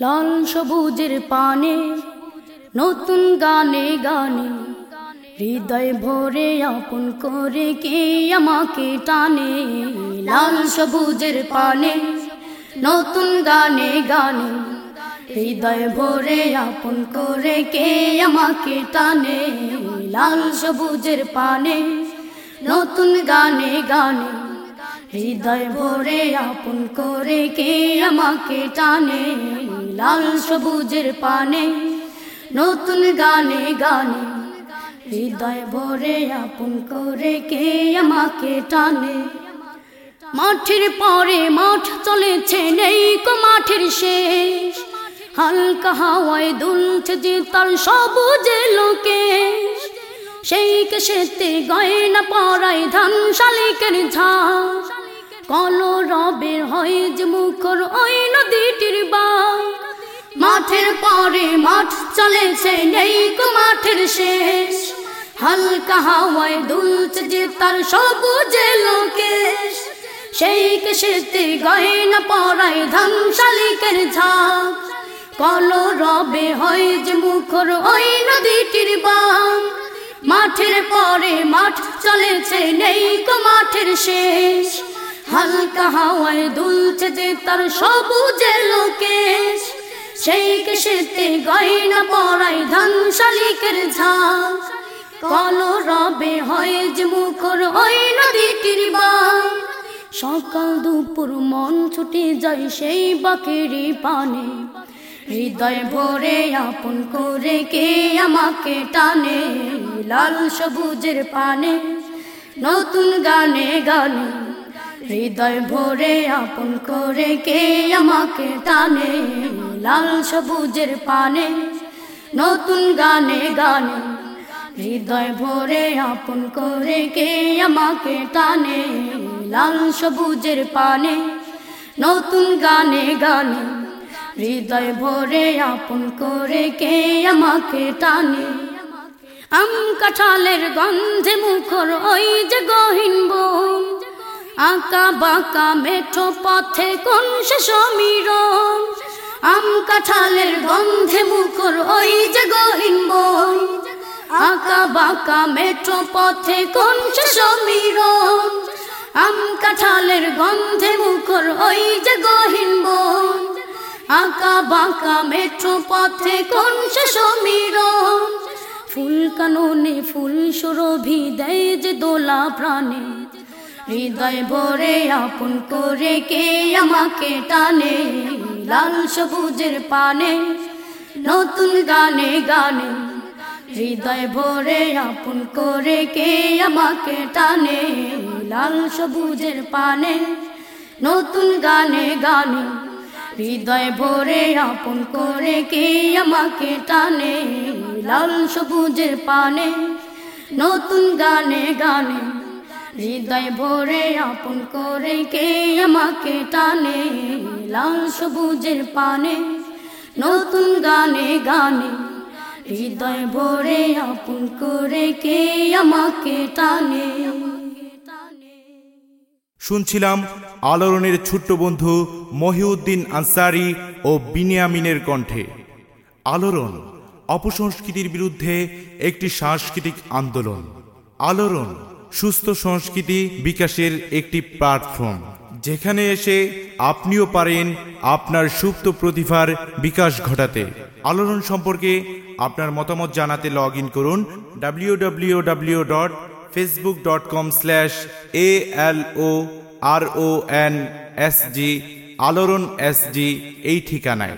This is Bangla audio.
লাল সবুজের পানে নতুন গানে গানে হৃদয় ভরে আপন করে কে আমাকে টানে? লাল সবুজের পানে নতুন গানে গানে হৃদয় ভরে আপন করে কে আমাকে টানে? লাল সবুজের পানে নতুন গানে গানে হৃদয় ভরে আপন করে কে আমাকে টানে? লাল সবুজের পানে নতুন গানে গানে হৃদয় ভরে আপন করে কে আমাকে টানে? মাঠের পরে মাঠ চলেছে, নেই কো মাঠের শেষ। হালকা হাওয়ায় দুলছে যে তার সবুজে লোকে সেই কেসেতে গয়না পরাই ধান শালিকের ঝাঁক। কল রবের হয় যে মুখর ওই নদীটির বাঘ মাঠের পরে মাঠ চলেছে, নেই মাঠের শেষ। হালকা হাওয়ায় দুলছে যে তার সবুজে লোকেশ। সেই কেসেতে গয়না পরাই ধান শালিকের ঝাঁক। কল রবে হয় যে মুখর ওই নদীটির বাঘ মাঠের পরে মাঠ চলেছে, নেই মাঠের শেষ। হালকা হাওয়ায় দুলছে যে তার সবুজে লোকেশ। সেই কেসেতে গয়না পরাই ধান শালিকের ঝাঁক কল রবে হয় যে মুখর ওই নদীটির বাঘ সকাল দুপুর মন ছুটে যায় সেই বাকেরই পানে। হৃদয় ভরে আপন করে কে আমাকে টানে? লাল সবুজের পানে নতুন গানে গানে। হৃদয় ভরে আপন করে কে আমাকে টানে? লাল সবুজের পানে নতুন গানে গানে হৃদয় ভরে আপন করে কে আমাকে টানে। লাল সবুজের পানে নতুন গানে গানে হৃদয় ভরে আপন করে কে আমাকে টানে। আম কাঁঠালের গন্ধে মুখর ওই যে গহীন বন, আঁকা বাঁকা মেঠো পথে কোন সে সমীরণ? আম কাঁঠালের গন্ধে মুখর ওই যে গহীন বন। আঁকা বাঁকা মেট্রো পথে কোন সে সমীরণ আম কাঁঠালের গন্ধে মুখর ওই যে গহীন বন। আঁকা বাঁকা মেট্রো পথে কোন সে সমীরণ ফুল কাননে ফুল সুরভি দেয় যে দোলা প্রাণে। হৃদয় ভরে আপন করে কে আমাকে টানে? লাল সবুজের পানে নতুন গানে গানে হৃদয় ভরে আপন করে কে আমাকে টানে? লাল সবুজের পানে নতুন গানে গানে হৃদয় ভরে আপন করে কে আমাকে টানে? লাল সবুজের পানে নতুন গানে গানে হৃদয় ভরে আপন করে কে আমাকে টানে? লাল সবুজের পানে নতুন গানে গানে। হৃদয় ভরে আপন করে কে আমাকে টানে? শুনছিলাম আলোড়নের ছোট্ট বন্ধু মহিউদ্দিন আনসারি ও বিনিয়ামিনের কণ্ঠে। আলোড়ন অপসংস্কৃতির বিরুদ্ধে একটি সাংস্কৃতিক আন্দোলন। আলোড়ন সুস্থ সংস্কৃতি বিকাশের একটি প্ল্যাটফর্ম যেখানে এসে আপনিও পারেন আপনার সুপ্ত প্রতিভার বিকাশ ঘটাতে। আলোড়ন সম্পর্কে আপনার মতামত জানাতে লগ ইন করুন W W dot Facebook dot com slash A L O R O N S G আলোড়ন এস জি এই ঠিকানায়।